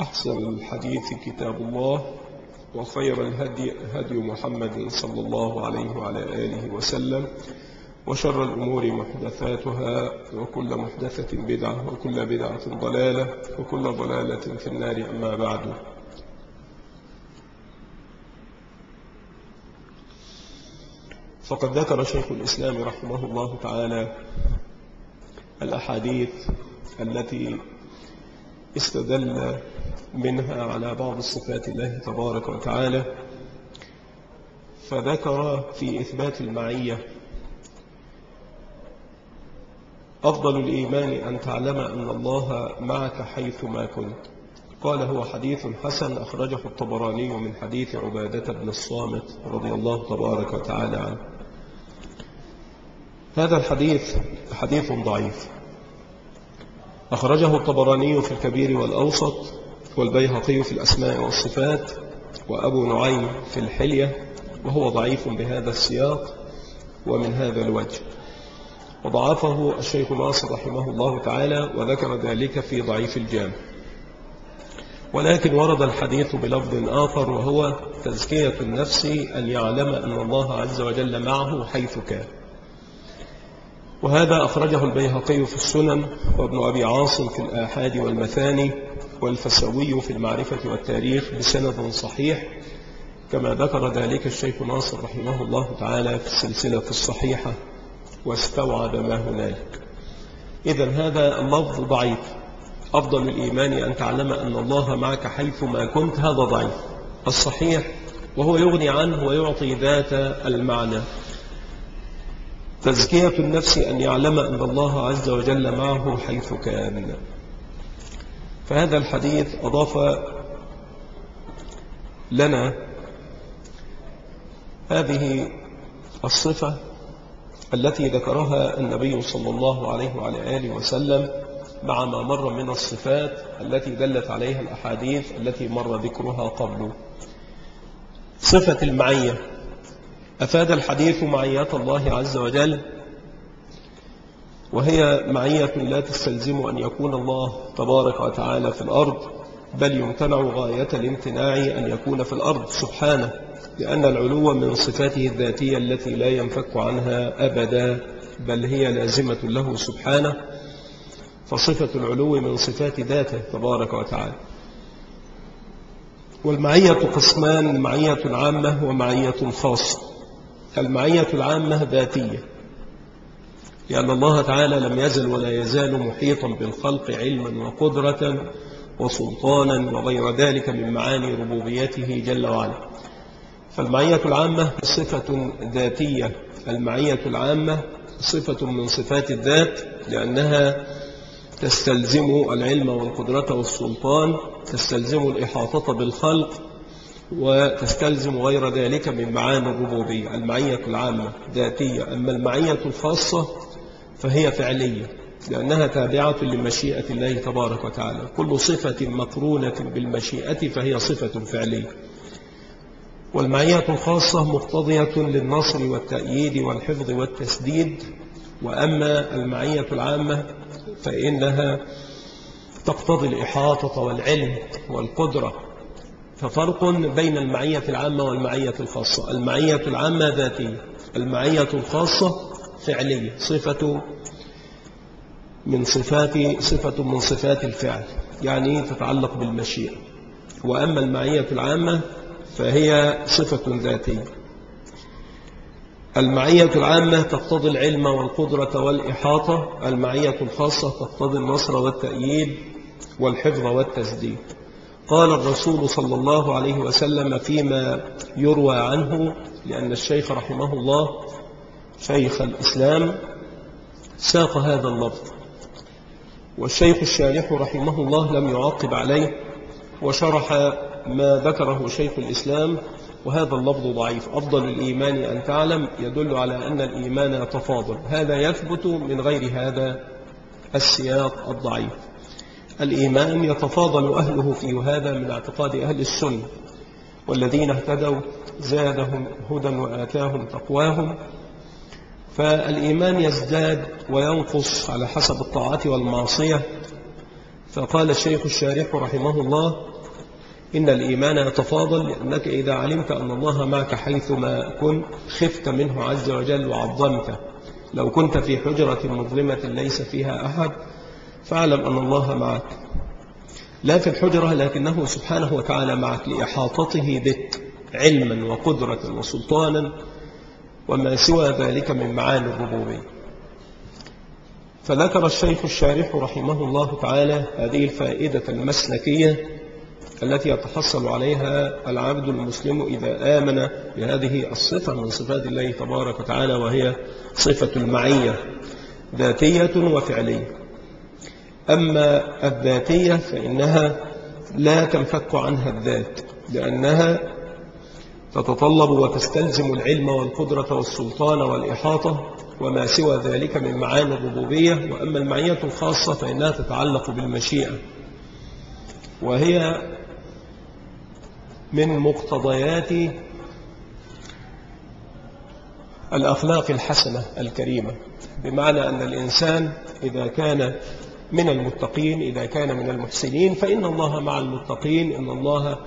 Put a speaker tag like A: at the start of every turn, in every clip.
A: أحسن الحديث كتاب الله وخير الهدي هدي محمد صلى الله عليه وعلى آله وسلم وشر الأمور محدثاتها وكل محدثة بدعة وكل بدعة ضلالة وكل ضلالة في النار أما بعد. فقد ذكر شيخ الإسلام رحمه الله تعالى الأحاديث التي استدل منها على بعض صفات الله تبارك وتعالى فذكر في إثبات المعية أفضل الإيمان أن تعلم أن الله معك حيث ما كنت. قال هو حديث حسن أخرجه الطبراني من حديث عبادة بن الصامت رضي الله تبارك وتعالى عنه. هذا الحديث حديث ضعيف. أخرجه الطبراني في الكبير والأوسط والبيهقي في الأسماء والصفات وأبو نعيم في الحلية وهو ضعيف بهذا السياق ومن هذا الوجه. وضعفه الشيخ ناصر رحمه الله تعالى وذكر ذلك في ضعيف الجامع. ولكن ورد الحديث بلفظ آخر وهو تزكية النفس أن يعلم أن الله عز وجل معه حيث كان. وهذا أخرجه البيهقي في السنن وابن أبي عاصم في الآحاد والمثاني والفسوي في المعرفة والتاريخ بسند صحيح. كما ذكر ذلك الشيخ ناصر رحمه الله تعالى في السلسلة الصحيحة واستوعب ما هنالك. إذا هذا اللفظ ضعيف. أفضل الإيمان أن تعلم أن الله معك حيث ما كنت هذا ضعيف. الصحيح وهو يغني عنه ويعطي ذات المعنى. تزكية النفس أن يعلم أن الله عز وجل معه حيث كان. فهذا الحديث أضاف لنا هذه الصفة التي ذكرها النبي صلى الله عليه وعلى آله وسلم مع ما مر من الصفات التي دلت عليها الأحاديث التي مر ذكرها قبل. صفة المعية. أفاد الحديث معية الله عز وجل وهي معية لا تستلزم أن يكون الله تبارك وتعالى في الأرض بل يمتنع غاية الامتناع أن يكون في الأرض سبحانه لأن العلو من صفاته الذاتية التي لا ينفك عنها أبدا بل هي لازمة له سبحانه فصفة العلو من صفات ذاته تبارك وتعالى. والمعية قسمان معية عامة ومعية خاصة. المعية العامة ذاتية. لأن الله تعالى لم يزل ولا يزال محيطا بالخلق علما وقدرة وسلطانا وغير ذلك من معاني ربوبيته جل وعلا. فالمعية العامة صفة ذاتية. المعية العامة صفة من صفات الذات لأنها تستلزم العلم والقدرة والسلطان تستلزم الإحاطة بالخلق وتستلزم غير ذلك من معاني الربوبية المعية العامة ذاتية أما المعية الخاصة فهي فعلية لأنها تابعة لمشيئة الله تبارك وتعالى. كل صفة مقرونة بالمشيئة فهي صفة فعلية. والمعية الخاصة مقتضية للنصر والتأييد والحفظ والتسديد. وأما المعية العامة فإنها تقتضي الإحاطة والعلم والقدرة. ففرق بين المعية العامة والمعية الخاصة. المعية العامة ذاتية المعية الخاصة فعلية صفة من صفات صفة من صفات الفعل يعني تتعلق بالمشيئة. وأما المعية العامة فهي صفة ذاتية. المعية العامة تقتضي العلم والقدرة والإحاطة. المعية الخاصة تقتضي النصر والتأييد والحفظ والتسديد. قال الرسول صلى الله عليه وسلم فيما يروى عنه لأن الشيخ رحمه الله شيخ الإسلام ساق هذا اللفظ والشيخ الشارح رحمه الله لم يعقب عليه وشرح ما ذكره شيخ الإسلام وهذا اللفظ ضعيف. أفضل الإيمان أن تعلم يدل على أن الإيمان يتفاضل هذا يثبت من غير هذا السياق الضعيف. الإيمان يتفاضل أهله في هذا من اعتقاد أهل السنة والذين اهتدوا زادهم هدى وآتاهم تقواهم. فالإيمان يزداد وينقص على حسب الطاعات والمعصية. فقال الشيخ الشارح رحمه الله إن الإيمان يتفاضل لأنك إذا علمت أن الله معك حيثما كنت خفت منه عز وجل وعظمته. لو كنت في حجرة مظلمة ليس فيها أحد فاعلم أن الله معك. لا في الحجرة لكنه سبحانه وتعالى معك لإحاطته بك علما وقدرة وسلطانا وما سوى ذلك من معاني الربوبية. فذكر الشيخ الشارح رحمه الله تعالى هذه الفائدة المسلكية التي يتحصل عليها العبد المسلم إذا آمن بهذه الصفة من صفات الله تبارك وتعالى وهي صفة المعية ذاتية وفعلية. أما الذاتية فإنها لا تنفك عنها الذات لأنها تتطلب وتستلزم العلم والقدرة والسلطان والإحاطة وما سوى ذلك من معاني الربوبية. وأما المعية الخاصة فإنها تتعلق بالمشيئة وهي من مقتضيات الأخلاق الحسنة الكريمة. بمعنى أن الإنسان إذا كان من المتقين إذا كان من المحسنين فإن الله مع المتقين إن الله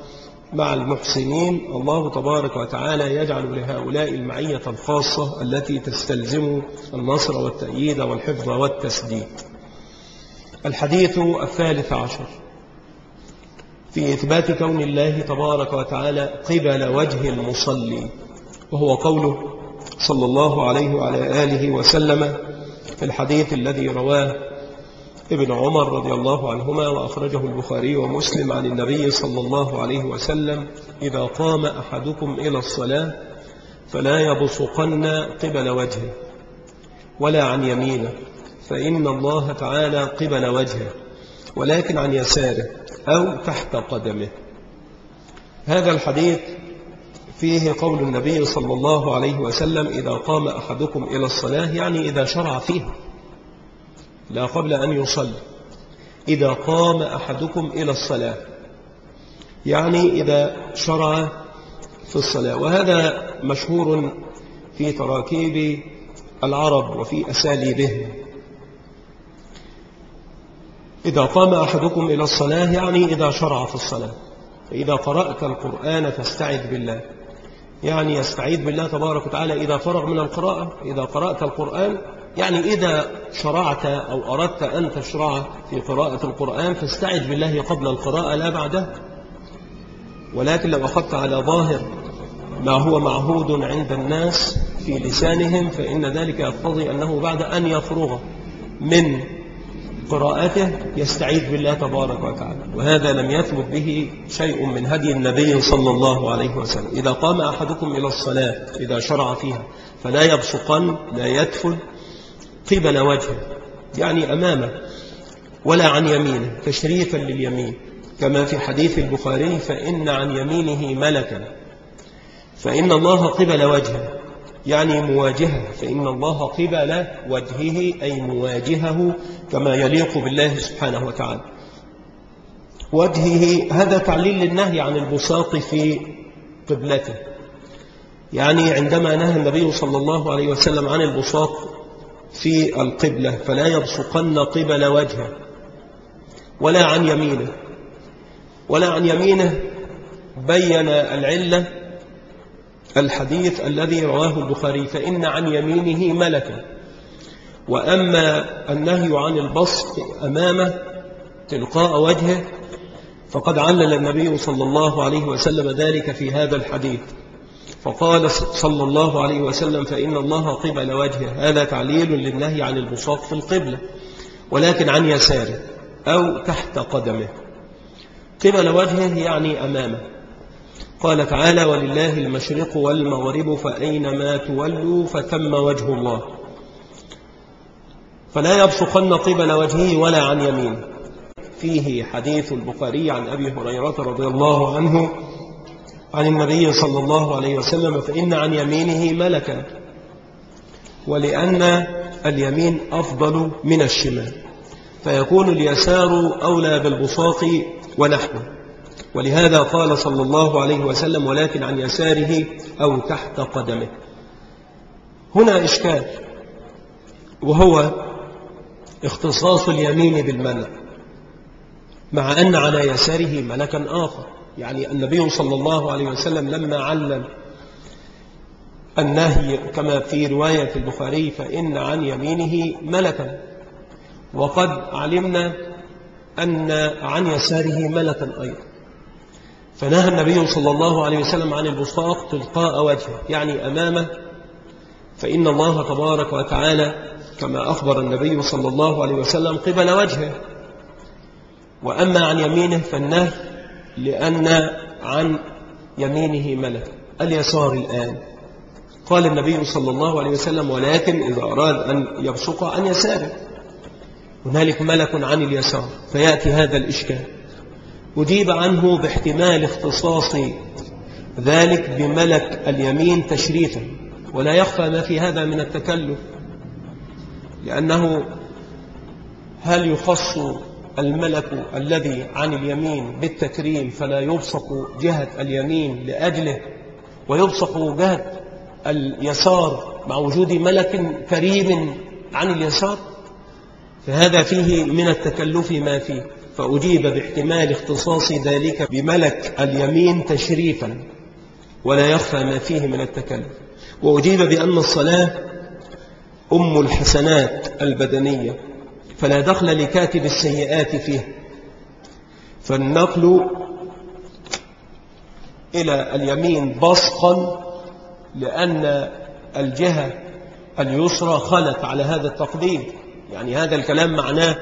A: مع المحسنين. الله تبارك وتعالى يجعل لهؤلاء المعية الخاصة التي تستلزم النصر والتأييد والحفظ والتسديد. الحديث الثالث عشر. في إثبات كون الله تبارك وتعالى قبل وجه المصلي وهو قوله صلى الله عليه وعلى آله وسلم في الحديث الذي رواه ابن عمر رضي الله عنهما وأخرجه البخاري ومسلم عن النبي صلى الله عليه وسلم إذا قام أحدكم إلى الصلاة فلا يبصقن قبل وجهه ولا عن يمينه فإن الله تعالى قبل وجهه ولكن عن يساره أو تحت قدمه. هذا الحديث فيه قول النبي صلى الله عليه وسلم إذا قام أحدكم إلى الصلاة يعني إذا شرع فيها لا قبل أن يصلي. إذا قام أحدكم إلى الصلاة يعني إذا شرع في الصلاة. وهذا مشهور في تراكيب العرب وفي أساليبهم إذا قام أحدكم إلى الصلاة يعني إذا شرع في الصلاة. فإذا قرأت القرآن فاستعذ بالله. يعني يستعيذ بالله تبارك وتعالى إذا فرغ من القراءة. إذا قرأت القرآن يعني إذا شرعت أو أردت أن تشرع في قراءة القرآن فاستعذ بالله قبل القراءة لا بعدها ولكن لو أخذت على ظاهر ما هو معهود عند الناس في لسانهم فإن ذلك يقتضي أنه بعد أن يفرغ من قراءته يستعيذ بالله تبارك وتعالى. وهذا لم يثبت به شيء من هدي النبي صلى الله عليه وسلم. إذا قام أحدكم إلى الصلاة إذا شرع فيها فلا يبصقن لا يدفل قبل وجهه يعني أمامه ولا عن يمينه تشريفا لليمين. كما في حديث البخاري فإن عن يمينه ملكا. فإن الله قبل وجهه يعني مواجهة. فإن الله قبل وجهه أي مواجهه كما يليق بالله سبحانه وتعالى. وجهه هذا تعليل للنهي عن البساط في قبلته. يعني عندما نهى النبي صلى الله عليه وسلم عن البساط في القبلة فلا يبصقن قبل وجهه ولا عن يمينه ولا عن يمينه بين العلة الحديث الذي رواه البخاري فإن عن يمينه ملكا. وأما النهي عن البسط أمامه تلقاء وجهه فقد علل النبي صلى الله عليه وسلم ذلك في هذا الحديث. فقال صلى الله عليه وسلم فإن الله قبل وجهه. هذا تعليل للنهي عن البساط في القبلة ولكن عن يساره أو تحت قدمه. قبل وجهه يعني أمامه. قال تعالى ولله المشرق والمغرب فأينما تولوا فتم وجه الله. فلا يبصقن قبل وجهه ولا عن يمينه. فيه حديث البخاري عن أبي هريرة رضي الله عنه عن النبي صلى الله عليه وسلم فإن عن يمينه ملكا ولأن اليمين أفضل من الشمال. فيكون اليسار أولى بالبساط ونحوه ولهذا قال صلى الله عليه وسلم ولكن عن يساره أو تحت قدمه. هنا إشكال وهو اختصاص اليمين بالملك مع أن على يساره ملكا آخر. يعني النبي صلى الله عليه وسلم لما علم النهي كما في رواية البخاري فإن عن يمينه ملكا. وقد علمنا أن عن يساره ملكا أيضا. فنهى النبي صلى الله عليه وسلم عن البساط تلقاء وجهه يعني أمامه. فإن الله تبارك وتعالى كما أخبر النبي صلى الله عليه وسلم قبل وجهه. وأما عن يمينه فالنهي لأن عن يمينه ملك اليسار الآن. قال النبي صلى الله عليه وسلم ولكن إذا أراد أن يبصق عن يساره. هنالك ملك عن اليسار فيأتي هذا الإشكال. أجيب عنه باحتمال اختصاص ذلك بملك اليمين تشريفا ولا يخفى ما في هذا من التكلف لأنه هل يخص الملك الذي عن اليمين بالتكريم فلا يبصق جهة اليمين لأجله ويبصق جهة اليسار مع وجود ملك كريم عن اليسار. فهذا فيه من التكلف ما فيه. فأجيب باحتمال اختصاص ذلك بملك اليمين تشريفا ولا يخفى ما فيه من التكلف. وأجيب بأن الصلاة أم الحسنات البدنية. فلا دخل لكاتب السيئات فيه. فالنقل إلى اليمين بصقا لأن الجهة اليسرى خلت على هذا التقديم. يعني هذا الكلام معناه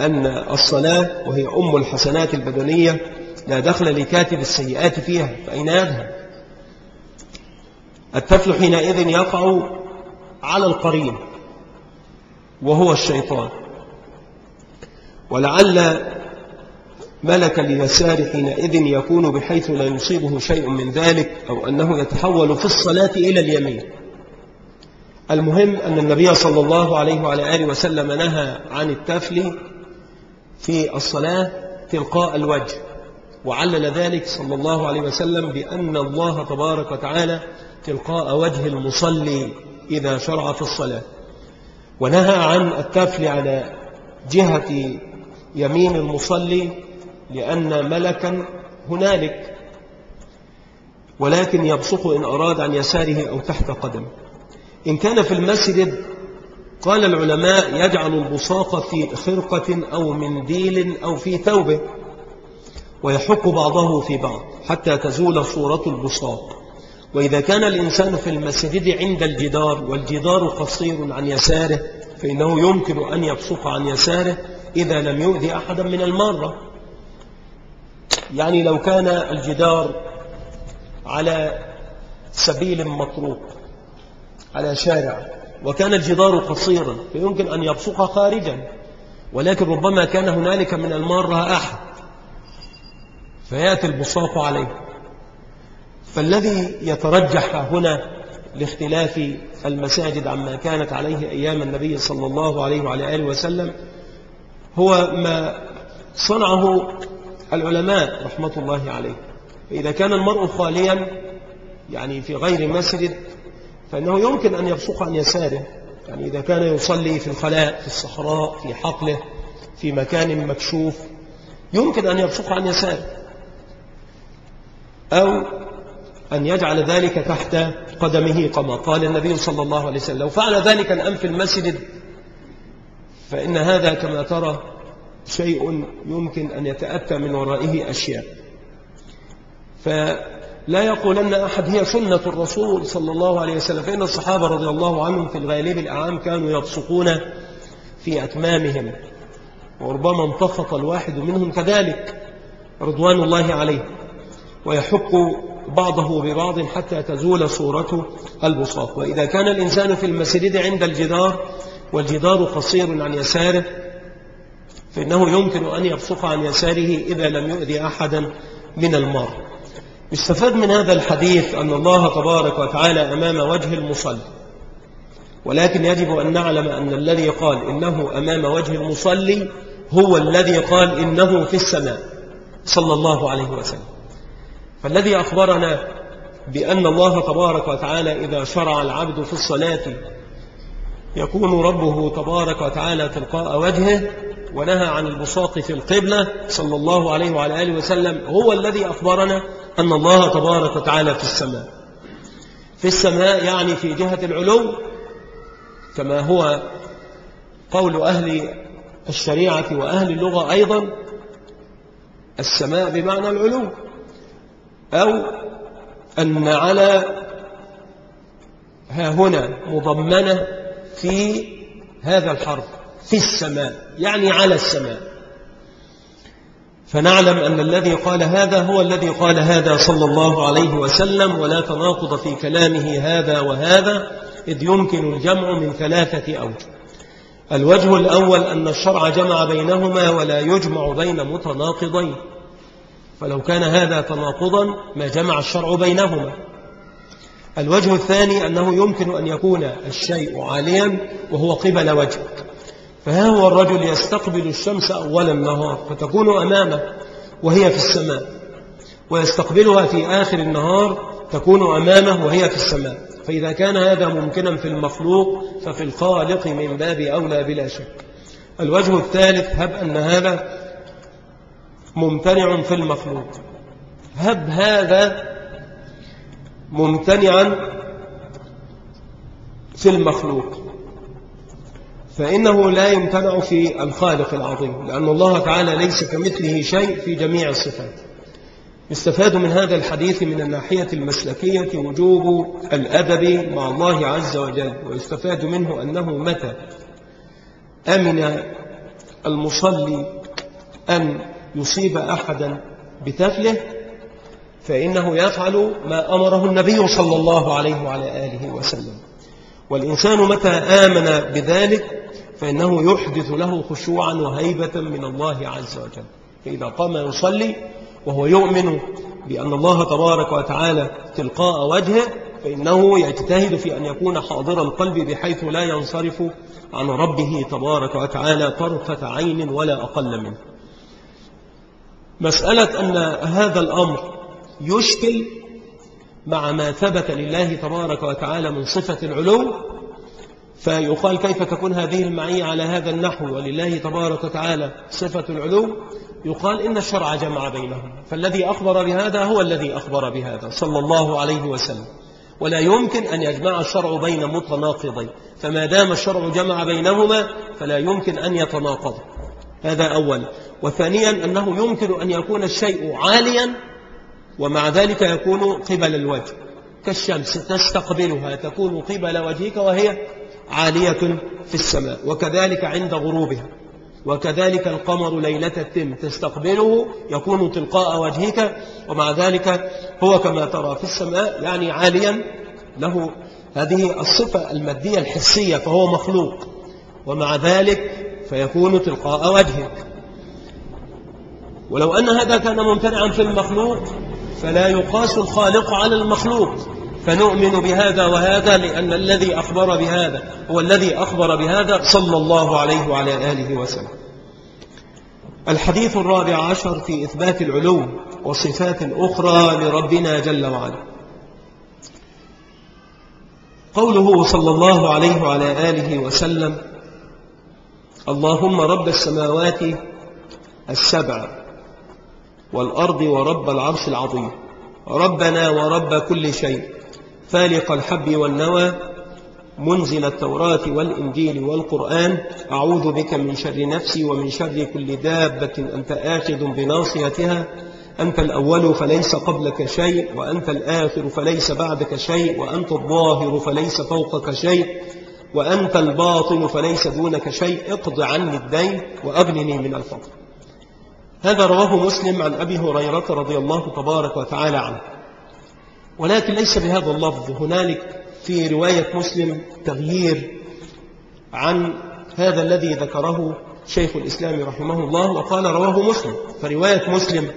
A: أن الصلاة وهي أم الحسنات البدنية لا دخل لكاتب السيئات فيها. فأين يذهب؟ التفل حينئذ يقع على القرين وهو الشيطان. ولعل ملك اليسار حينئذ يكون بحيث لا يصيبه شيء من ذلك أو أنه يتحول في الصلاة إلى اليمين. المهم أن النبي صلى الله عليه وعلى آله وسلم نهى عن التفل في الصلاة تلقاء الوجه وعلل ذلك صلى الله عليه وسلم بأن الله تبارك وتعالى تلقاء وجه المصلي إذا شرع في الصلاة. ونهى عن التفل على جهة يمين المصلي لأن ملكا هنالك ولكن يبصق إن أراد عن يساره أو تحت قدمه إن كان في المسجد قال العلماء يجعل البصاق في خرقة أو منديل أو في ثوبه ويحك بعضه في بعض حتى تزول صورة البصاق. وإذا كان الإنسان في المسجد عند الجدار والجدار قصير عن يساره فإنه يمكن أن يبصق عن يساره إذا لم يؤذي أحدا من المارة. يعني لو كان الجدار على سبيل مطروق على شارع وكان الجدار قصيرا فيمكن أن يبصق خارجا ولكن ربما كان هنالك من المارة أحد. فيأتي البصاق عليه. فالذي يترجح هنا لاختلاف المساجد عما كانت عليه أيام النبي صلى الله عليه وعلى آله وسلم هو ما صنعه العلماء رحمة الله عليه. فإذا كان المرء خاليا يعني في غير مسجد فإنه يمكن أن يبصق عن يساره. يعني إذا كان يصلي في الخلاء في الصحراء في حقله في مكان مكشوف يمكن أن يبصق عن يساره. أو أن يجعل ذلك تحت قدمه كما قال النبي صلى الله عليه وسلم. لو فعل ذلك الآن في المسجد فإن هذا كما ترى شيء يمكن أن يتأتى من ورائه أشياء. فلا يقولن أحد هي سنة الرسول صلى الله عليه وسلم فإن الصحابة رضي الله عنهم في الغالب الأعام كانوا يبصقون في أتمامهم وربما انتفط الواحد منهم كذلك رضوان الله عليه ويحق بعضه ببعض حتى تزول صورته البساط. وإذا كان الإنسان في المسجد عند الجدار والجدار قصير عن يساره فإنه يمكن أن يبصق عن يساره إذا لم يؤذي أحدا من المار استفاد من هذا الحديث أن الله تبارك وتعالى أمام وجه المصلي. ولكن يجب أن نعلم أن الذي قال إنه أمام وجه المصلي هو الذي قال إنه في السماء صلى الله عليه وسلم. فالذي أخبرنا بأن الله تبارك وتعالى إذا شرع العبد في الصلاة يكون ربه تبارك وتعالى تلقاء وجهه ونهى عن البساط في القبلة صلى الله عليه وعلى آله وسلم. هو الذي أخبرنا أن الله تبارك وتعالى في السماء. في السماء يعني في جهة العلو كما هو قول أهل الشريعة وأهل اللغة أيضا السماء بمعنى العلو أو أن على ها هنا مضمنة في هذا الحرف في السماء يعني على السماء. فنعلم أن الذي قال هذا هو الذي قال هذا صلى الله عليه وسلم ولا تناقض في كلامه هذا وهذا إذ يمكن الجمع من ثلاثة أوجه. الوجه الأول أن الشرع جمع بينهما ولا يجمع بين متناقضين. فلو كان هذا تناقضا ما جمع الشرع بينهما. الوجه الثاني أنه يمكن أن يكون الشيء عاليا وهو قبل وجهك. فها هو الرجل يستقبل الشمس أول النهار فتكون أمامه وهي في السماء ويستقبلها في آخر النهار تكون أمامه وهي في السماء. فإذا كان هذا ممكنا في المخلوق ففي الخالق من باب أولى بلا شك. الوجه الثالث هب أن هذا ممتنع في المخلوق. هب هذا ممتنعا في المخلوق. فإنه لا يمتنع في الخالق العظيم لأن الله تعالى ليس كمثله شيء في جميع الصفات. يستفاد من هذا الحديث من الناحية المسلكية وجوب الأدب مع الله عز وجل ويستفاد منه أنه متى أمن المصلي أن يصيب أحدا بتفله؟ فإنه يفعل ما أمره النبي صلى الله عليه وعلى آله وسلم. والإنسان متى آمن بذلك فإنه يحدث له خشوعا وهيبة من الله عز وجل. فإذا قام يصلي وهو يؤمن بأن الله تبارك وتعالى تلقاء وجهه فإنه يجتهد في أن يكون حاضر القلب بحيث لا ينصرف عن ربه تبارك وتعالى طرفة عين ولا أقل منه. مسألة أن هذا الأمر يشكل مع ما ثبت لله تبارك وتعالى من صفة العلو فيقال كيف تكون هذه المعية على هذا النحو؟ ولله تبارك وتعالى صفة العلو. يقال إن الشرع جمع بينهم فالذي أخبر بهذا هو الذي أخبر بهذا صلى الله عليه وسلم. ولا يمكن أن يجمع الشرع بين متناقضين فما دام الشرع جمع بينهما فلا يمكن أن يتناقض. هذا أول. وثانيا أنه يمكن أن يكون الشيء عاليا ومع ذلك يكون قبل الوجه كالشمس تستقبلها تكون قبل وجهك وهي عالية في السماء وكذلك عند غروبها وكذلك القمر ليلة التم تستقبله يكون تلقاء وجهك ومع ذلك هو كما ترى في السماء يعني عاليا له هذه الصفة المادية الحسية فهو مخلوق ومع ذلك فيكون تلقاء وجهك. ولو أن هذا كان ممتنعا في المخلوق فلا يقاس الخالق على المخلوق. فنؤمن بهذا وهذا لأن الذي أخبر بهذا هو الذي أخبر بهذا صلى الله عليه وعلى آله وسلم. الحديث الرابع عشر في إثبات العلو وصفات أخرى لربنا جل وعلا. قوله صلى الله عليه وعلى آله وسلم اللهم رب السماوات السبع. والأرض ورب العرش العظيم. ربنا ورب كل شيء. فالق الحب والنوى منزل التوراة والإنجيل والقرآن. أعوذ بك من شر نفسي ومن شر كل دابة. أنت آخذ بناصيتها. أنت الأول فليس قبلك شيء وأنت الآخر فليس بعدك شيء وأنت الظاهر فليس فوقك شيء وأنت الباطن فليس دونك شيء. اقض عني الدين وأغنني من الفقر. هذا رواه مسلم عن أبي هريرة رضي الله تبارك وتعالى عنه. ولكن ليس بهذا اللفظ. هنالك في رواية مسلم تغيير عن هذا الذي ذكره شيخ الإسلام رحمه الله وقال رواه مسلم. فرواية مسلم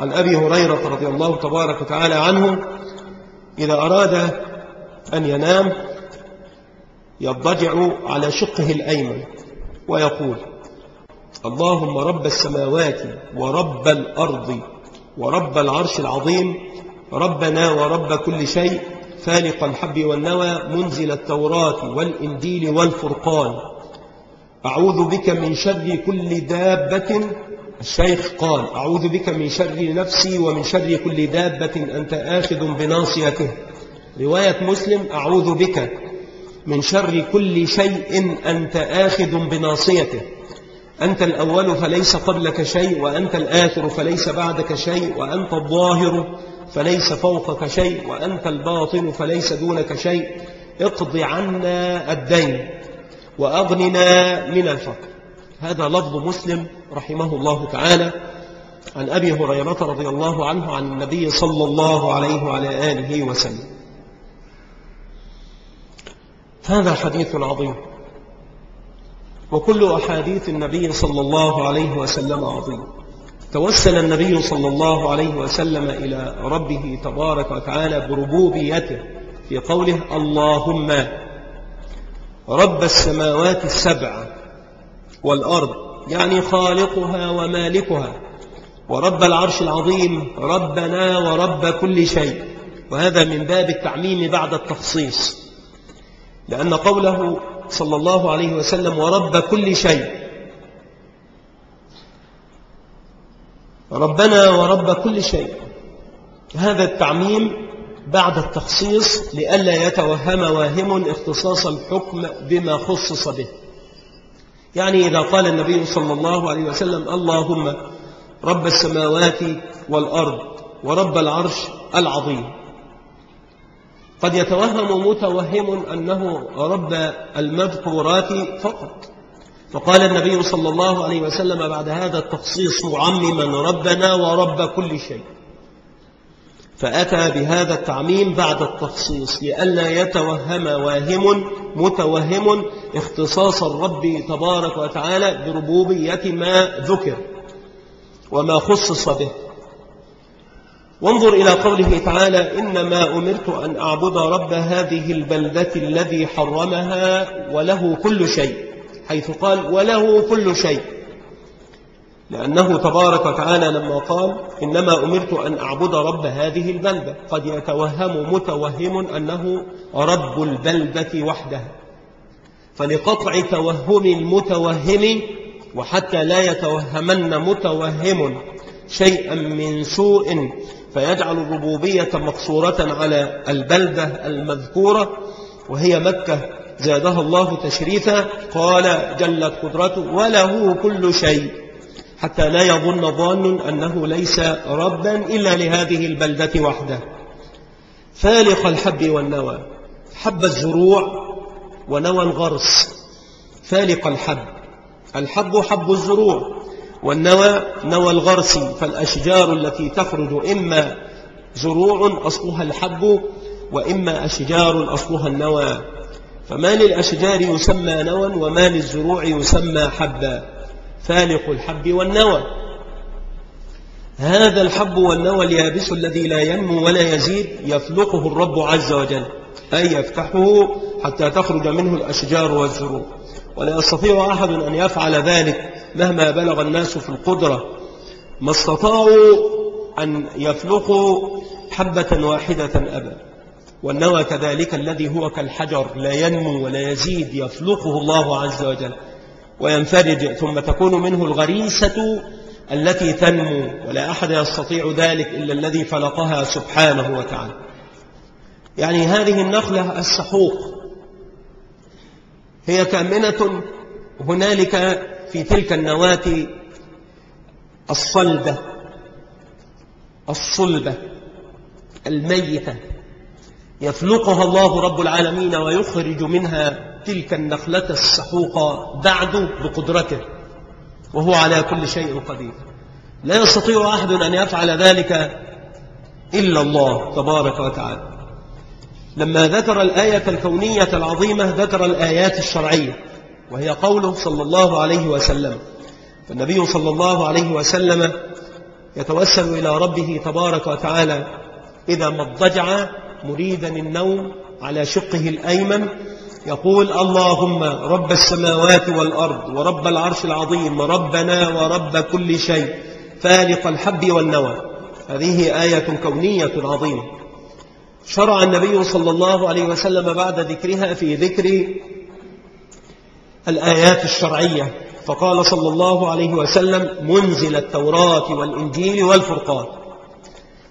A: عن أبي هريرة رضي الله تبارك وتعالى عنه إذا أراد أن ينام يضجع على شقه الأيمن ويقول اللهم رب السماوات ورب الأرض ورب العرش العظيم ربنا ورب كل شيء فالق الحب والنوى منزل التوراة والإنجيل والفرقان. أعوذ بك من شر كل دابة الشيخ قال أعوذ بك من شر نفسي ومن شر كل دابة أنت آخذ بناصيته. رواية مسلم أعوذ بك من شر كل شيء أنت آخذ بناصيته. أنت الأول فليس قبلك شيء وأنت الآخر فليس بعدك شيء وأنت الظاهر فليس فوقك شيء وأنت الباطن فليس دونك شيء. اقض عنا الدين وأغننا من الفقر. هذا لفظ مسلم رحمه الله تعالى عن أبي هريرة رضي الله عنه عن النبي صلى الله عليه وعلى آله وسلم. هذا حديث عظيم. وكل أحاديث النبي صلى الله عليه وسلم عظيم. توسل النبي صلى الله عليه وسلم إلى ربه تبارك وتعالى بربوبيته في قوله اللهم رب السماوات السبع والأرض يعني خالقها ومالكها ورب العرش العظيم ربنا ورب كل شيء. وهذا من باب التعميم بعد التخصيص لأن قوله صلى الله عليه وسلم ورب كل شيء. ربنا ورب كل شيء. هذا التعميم بعد التخصيص لئلا يتوهم واهم اختصاص الحكم بما خصص به. يعني إذا قال النبي صلى الله عليه وسلم اللهم رب السماوات والأرض ورب العرش العظيم. قد يتوهم متوهم أنه رب المذكورات فقط. فقال النبي صلى الله عليه وسلم بعد هذا التخصيص معمما ربنا ورب كل شيء. فأتى بهذا التعميم بعد التخصيص لئلا يتوهم واهم متوهم اختصاص الرب تبارك وتعالى بربوبية ما ذكر وما خصص به. وانظر إلى قوله تعالى إنما أمرت أن أعبد رب هذه البلدة الذي حرمها وله كل شيء حيث قال وله كل شيء. لأنه تبارك وتعالى لما قال إنما أمرت أن أعبد رب هذه البلدة. قد يتوهم متوهم أنه رب البلدة وحدها. فلقطع توهم المتوهم وحتى لا يتوهمن متوهم شيئا من سوء فيجعل الربوبية مقصورة على البلدة المذكورة وهي مكة. زادها الله تشريفا. قال جلت قدرته وله كل شيء. حتى لا يظن ظان أنه ليس ربا إلا لهذه البلدة وحده. فالق الحب والنوى. حب الزروع ونوى الغرس. فالق الحب. الحب حب الزروع. والنوى نوى الغرس فالأشجار التي تخرج إما زروع أصلها الحب وإما أشجار أصلها النوى. فما للأشجار يسمى نوى وما للزروع يسمى حبا. فالق الحب والنوى. هذا الحب والنوى اليابس الذي لا ينمو ولا يزيد يفلقه الرب عز وجل أي يفتحه حتى تخرج منه الأشجار والزروع. ولا يستطيع أحد أن يفعل ذلك مهما بلغ الناس في القدرة. ما استطاعوا أن يفلقوا حبة واحدة أبدا. والنوى كذلك الذي هو كالحجر لا ينمو ولا يزيد يفلقه الله عز وجل وينفرج ثم تكون منه الغريسة التي تنمو ولا أحد يستطيع ذلك إلا الذي فلقها سبحانه وتعالى. يعني هذه النخلة السحوق. هي كأمنة هنالك في تلك النواة الصلبة الصلبة الميتة. يفلقها الله رب العالمين ويخرج منها تلك النخلة السحوقة بعد بقدرته وهو على كل شيء قدير. لا يستطيع أحد أن يفعل ذلك إلا الله تبارك وتعالى. لما ذكر الآية الكونية العظيمة ذكر الآيات الشرعية وهي قوله صلى الله عليه وسلم. فالنبي صلى الله عليه وسلم يتوسل إلى ربه تبارك وتعالى إذا ما اضطجع مريدا النوم على شقه الأيمن يقول اللهم رب السماوات والأرض ورب العرش العظيم ربنا ورب كل شيء فالق الحب والنوى. هذه آية كونية عظيمة. شرع النبي صلى الله عليه وسلم بعد ذكرها في ذكر الآيات الشرعية. فقال صلى الله عليه وسلم منزل التوراة والإنجيل والفرقان.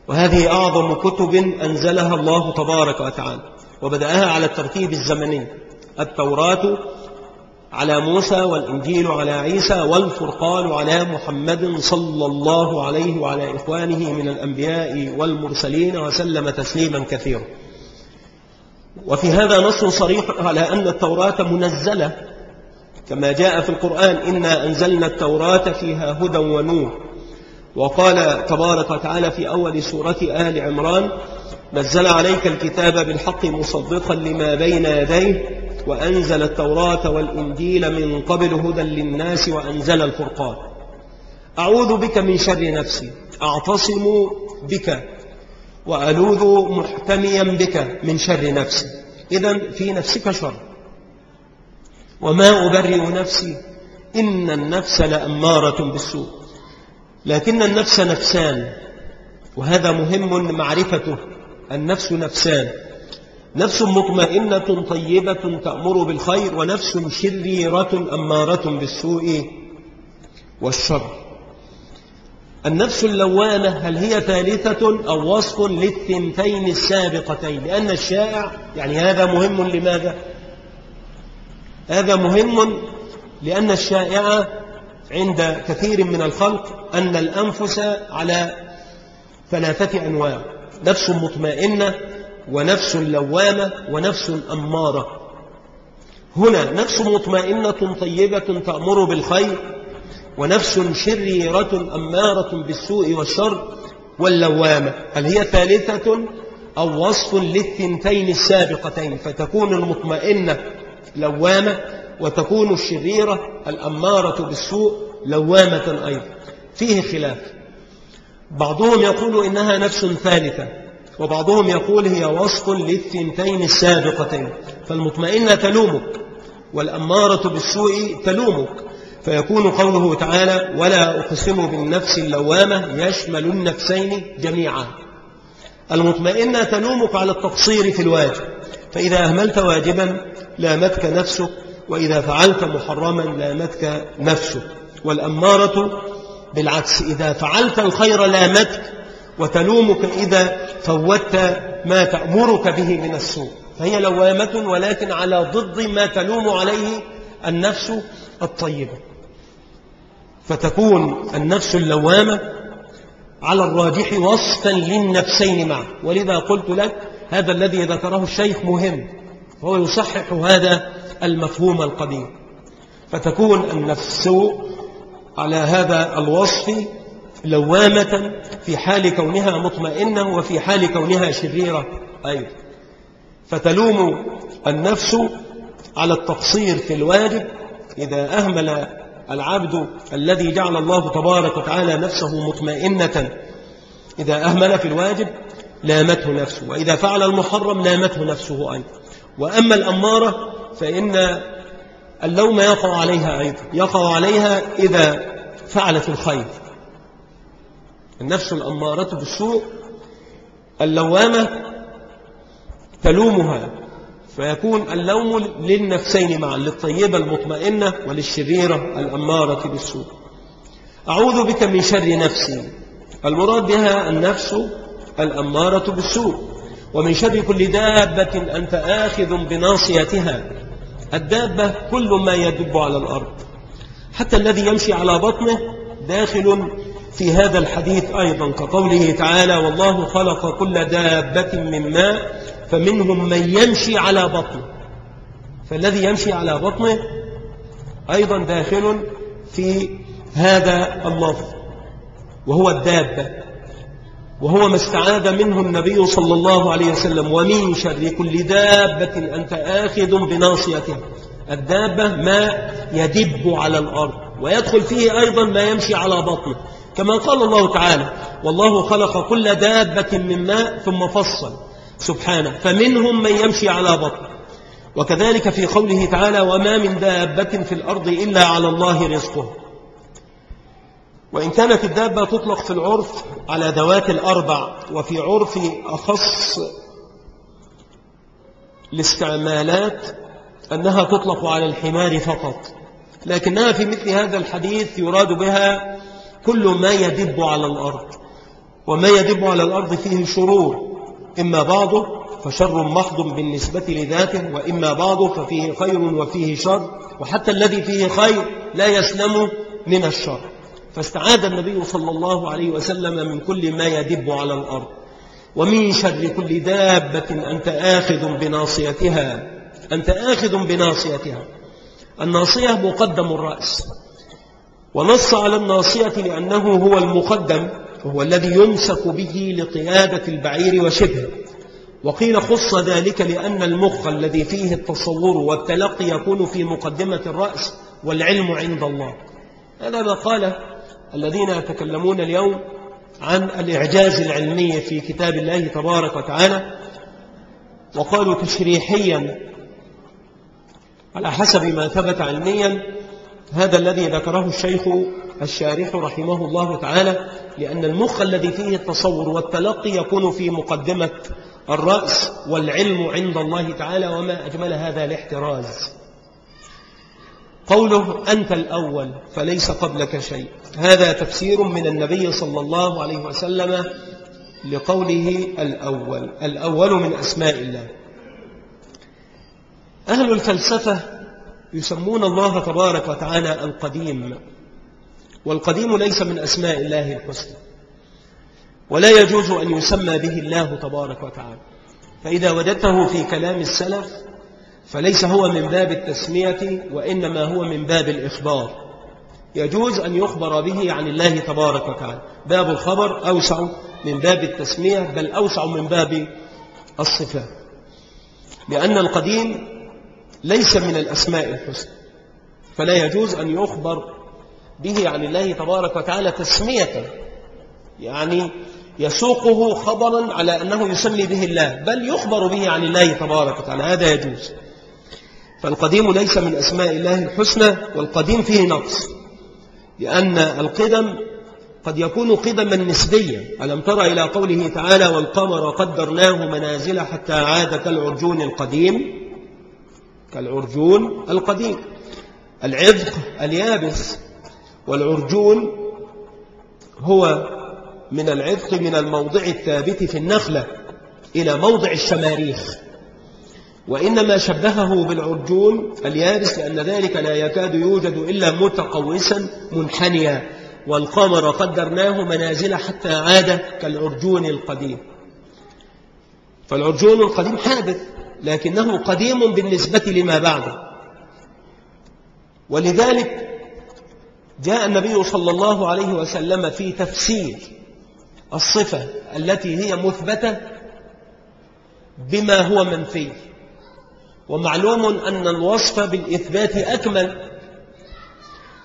A: وهذه أعظم كتب أنزلها الله تبارك وتعالى وبدأها على الترتيب الزمني التوراة على موسى والإنجيل على عيسى والفرقان على محمد صلى الله عليه وعلى إخوانه من الأنبياء والمرسلين وسلم تسليما كثيرا. وفي هذا نص صريح على أن التوراة منزلة. كما جاء في القرآن إنا أنزلنا التوراة فيها هدى ونور. وقال تبارك وتعالى في أول سورة آل عمران نزل عليك الكتاب بالحق مصدقا لما بين يديه وأنزل التوراة والإنجيل من قبل هدى للناس وأنزل الفرقان. أعوذ بك من شر نفسي. أعتصم بك وألوذ محتميا بك من شر نفسي. إذا في نفسك شر. وما أبرئ نفسي. إن النفس لأمارة بالسوء. لكن النفس نفسان. وهذا مهم معرفته النفس نفسان. نفس مطمئنة طيبة تأمر بالخير ونفس شريرة أمارة بالسوء والشر. النفس اللوامة هل هي ثالثة أو وصف للثنتين السابقتين؟ لأن الشائع يعني هذا مهم لماذا؟ هذا مهم لأن الشائع عند كثير من الخلق أن الأنفس على ثلاثة أنواع. نفس مطمئنة ونفس لوامة ونفس أمارة. هنا نفس مطمئنة طيبة تأمر بالخير ونفس شريرة أمارة بالسوء والشر واللوامة. هل هي ثالثة أو وصف للثنتين السابقتين؟ فتكون المطمئنة لوامة وتكون الشريرة الأمارة بالسوء لوامة أيضا. فيه خلاف. بعضهم يقول إنها نفس ثالثة. وبعضهم يقول هي وصف للثنتين السابقتين فالمطمئنة تلومك والأمارة بالسوء تلومك فيكون قوله تعالى ولا أقسم بالنفس اللوامة يشمل النفسين جميعا. المطمئنة تلومك على التقصير في الواجب فإذا أهملت واجبا لامتك نفسك وإذا فعلت محرما لامتك نفسك والأمارة بالعكس إذا فعلت الخير لامتك وتلومك إذا فوت ما تأمرك به من السوء. فهي لوامة ولكن على ضد ما تلوم عليه النفس الطيبة. فتكون النفس اللوامة على الراجح وصفا للنفسين معا ولذا قلت لك هذا الذي ذكره الشيخ مهم. هو يصحح هذا المفهوم القديم. فتكون النفس على هذا الوصف لوامة في حال كونها مطمئنة وفي حال كونها شريرة. أيضا فتلوم النفس على التقصير في الواجب إذا أهمل العبد الذي جعل الله تبارك وتعالى نفسه مطمئنة. إذا أهمل في الواجب لامته نفسه وإذا فعل المحرم لامته نفسه أيضا. وأما الأمارة فإن اللوم يقع عليها أيضا يقع عليها إذا فعلت الخير. النفس الأمارة بالسوء اللوامة تلومها فيكون اللوم للنفسين معا للطيبة المطمئنة وللشريرة الأمارة بالسوء. أعوذ بك من شر نفسي. المراد بها النفس الأمارة بالسوء. ومن شر كل دابة أنت آخذ بناصيتها. الدابة كل ما يدب على الأرض. حتى الذي يمشي على بطنه داخل في هذا الحديث أيضا كقوله تعالى والله خلق كل دابة من ماء فمنهم من يمشي على بطنه. فالذي يمشي على بطنه أيضا داخل في هذا اللفظ وهو الدابة وهو ما استعاذ منه النبي صلى الله عليه وسلم ومن شر كل دابة أنت آخذ بناصيتها. الدابة ما يدب على الأرض
B: ويدخل فيه أيضا ما يمشي على بطنه. كما قال الله تعالى والله خلق كل دابة من ماء ثم فصل. سبحانه. فمنهم من يمشي على بطنه. وكذلك في قوله تعالى وما من دابة في الأرض إلا على الله رزقه. وإن كانت الدابة تطلق في العرف على ذوات الأربع وفي عرف أخص الاستعمالات أنها تطلق على الحمار فقط. لكنها في مثل هذا الحديث يراد بها كل ما يدب على الأرض وما يدب على الأرض فيه شرور إما بعضه فشر محض بالنسبة لذاته وإما بعضه ففيه خير وفيه شر وحتى الذي فيه خير لا يسلم من الشر. فاستعاد النبي صلى الله عليه وسلم من كل ما يدب على الأرض ومن شر كل دابة أنت آخذ بناصيتها أنت آخذ بناصيتها. الناصية مقدم الرأس. ونص على الناصية لأنه هو المقدم وهو الذي يمسك به لقيادة البعير وشبهه وقيل خص ذلك لأن المخ الذي فيه التصور والتلقي يكون في مقدمة الرأس والعلم عند الله. هذا ما قال الذين يتكلمون اليوم عن الإعجاز العلمي في كتاب الله تبارك وتعالى. وقالوا تشريحيا على حسب ما ثبت علميا هذا الذي ذكره الشيخ الشارح رحمه الله تعالى لأن المخ الذي فيه التصور والتلقي يكون في مقدمة الرأس والعلم عند الله تعالى وما أجمل هذا الاحتراز. قوله أنت الأول فليس قبلك شيء. هذا تفسير من النبي صلى الله عليه وسلم لقوله الأول. الأول من أسماء الله. أهل الفلسفة يسمون الله تبارك وتعالى القديم والقديم ليس من أسماء الله الحسنى ولا يجوز أن يسمى به الله تبارك وتعالى. فإذا وجدته في كلام السلف فليس هو من باب التسمية وإنما هو من باب الإخبار. يجوز أن يخبر به عن الله تبارك وتعالى. باب الخبر أوسع من باب التسمية بل أوسع من باب الصفات. لأن القديم ليس من الأسماء الحسنى. فلا يجوز أن يخبر به عن الله تبارك وتعالى تسمية يعني يسوقه خبرا على أنه يسمي به الله بل يخبر به عن الله تبارك وتعالى هذا يجوز. فالقديم ليس من أسماء الله الحسنى والقديم فيه نقص لأن القدم قد يكون قدما نسبيا. ألم ترى إلى قوله تعالى والقمر قدرناه منازل حتى عاد كالعرجون القديم كالعرجون القديم العذق اليابس والعرجون هو من العذق من الموضع الثابت في النخلة إلى موضع الشماريخ. وإنما شبهه بالعرجون اليابس لأن ذلك لا يكاد يوجد إلا متقوسا منحنيا والقمر قدرناه منازل حتى عاد كالعرجون القديم. فالعرجون القديم حادث لكنه قديم بالنسبة لما بعده ولذلك جاء النبي صلى الله عليه وسلم في تفسير الصفة التي هي مثبتة بما هو منفي ومعلوم أن الوصف بالإثبات أكمل.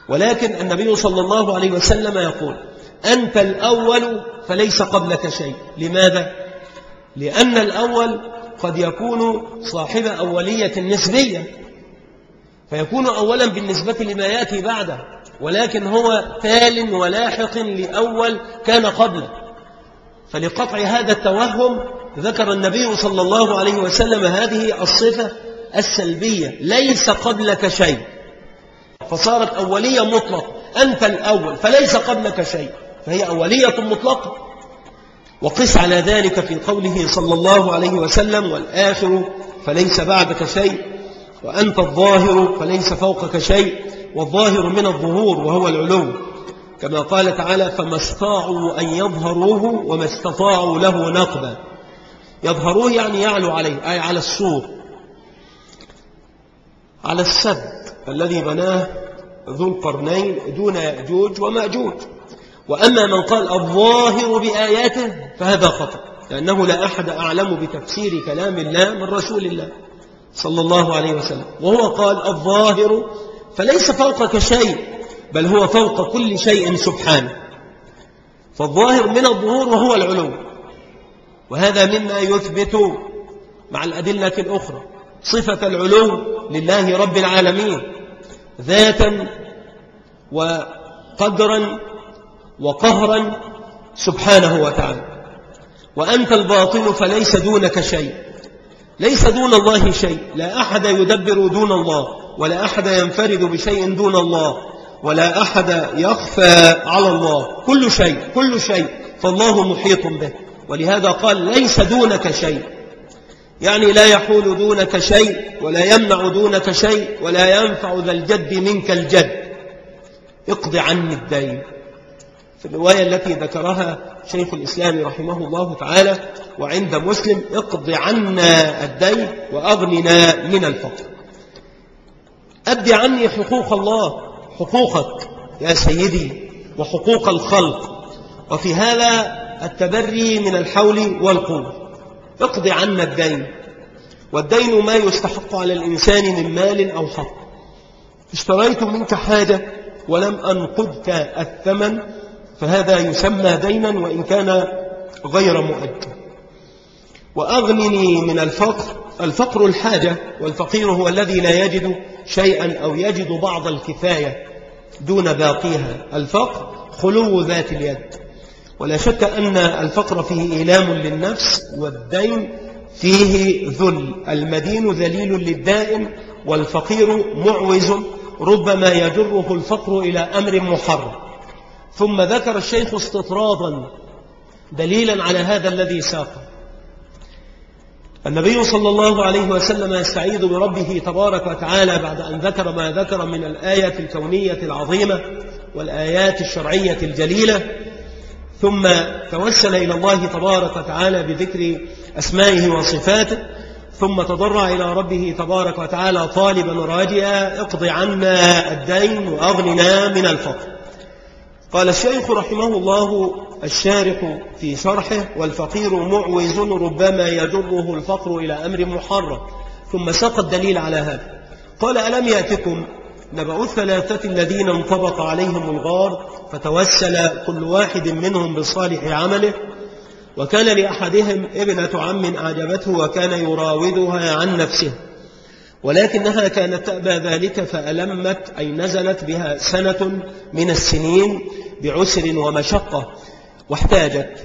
B: ولكن النبي صلى الله عليه وسلم يقول أنت الأول فليس قبلك شيء. لماذا؟ لأن الأول قد يكون صاحب أولية نسبية. فيكون أولا بالنسبة لما يأتي بعده ولكن هو تال ولاحق لأول كان قبله. فلقطع هذا التوهم ذكر النبي صلى الله عليه وسلم هذه الصفة السلبية ليس قبلك شيء. فصارت أولية مطلقة أنت الأول فليس قبلك شيء. فهي أولية مطلقة. وقس على ذلك في قوله صلى الله عليه وسلم والآخر فليس بعدك شيء وأنت الظاهر فليس فوقك شيء والظاهر من الظهور وهو العلو. كما قال تعالى فما استطاعوا أن يظهروه وما استطاعوا له نقبا. يظهروه يعني يعلو عليه أي على السور. على السد الذي بناه ذو القرنين دون يأجوج ومأجوج. وأما من قال الظاهر بآياته فهذا خطأ لأنه لا أحد أعلم بتفسير كلام الله من رسول الله صلى الله عليه وسلم. وهو قال الظاهر فليس فوقك شيء بل هو فوق كل شيء سبحانه. فالظاهر من الظهور وهو العلو. وهذا مما يثبت مع الأدلة الأخرى. صفة العلو لله رب العالمين ذاتا وقدرا وقهرا سبحانه وتعالى. وأنت الباطل فليس دونك شيء. ليس دون الله شيء. لا أحد يدبر دون الله ولا أحد ينفرد بشيء دون الله ولا أحد يخفى على الله. كل شيء كل شيء. فالله محيط به. ولهذا قال ليس دونك شيء. يعني لا يحول دونك شيء ولا يمنع دونك شيء ولا ينفع ذا الجد منك الجد. اقض عني الدين. في الرواية التي ذكرها شيخ الإسلام رحمه الله تعالى وعند مسلم اقض عنا الدين وأغننا من الفقر. أدي عني حقوق الله حقوقك يا سيدي وحقوق الخلق. وفي هذا التبري من الحول والقوة. اقض عنا الدين. والدين ما يستحق على الإنسان من مال أو حق. اشتريت منك حاجة ولم أنقذك الثمن فهذا يسمى دينا وإن كان غير مؤجل وأغنني من الفقر الفقر الحاجة والفقير هو الذي لا يجد شيئا أو يجد بعض الكفاية دون باقيها. الفقر خلو ذات اليد. ولا شك أن الفقر فيه إيلام للنفس والدين فيه ذل. المدين ذليل للدائم والفقير معوز. ربما يجره الفقر إلى أمر محرم. ثم ذكر الشيخ استطرادا دليلا على هذا الذي ساق. النبي صلى الله عليه وسلم يستعيذ بربه تبارك وتعالى بعد أن ذكر ما ذكر من الآية الكونية العظيمة والآيات الشرعية الجليلة ثم توسل إلى الله تبارك وتعالى بذكر أسمائه وصفاته ثم تضرع إلى ربه تبارك وتعالى طالبا راجيا اقض عنا الدين وأغننا من الفقر. قال الشيخ رحمه الله الشارح في شرحه والفقير معوز ربما يجره الفقر إلى أمر محرم ثم ساق الدليل على هذا. قال ألم يأتكم نبأ الثلاثة الذين انطبق عليهم الغار فتوسل كل واحد منهم بصالح عمله وكان لأحدهم ابنة عم أعجبته وكان يراودها عن نفسه. ولكنها كانت تأبى ذلك فألمت أي نزلت بها سنة من السنين بعسر ومشقة واحتاجت.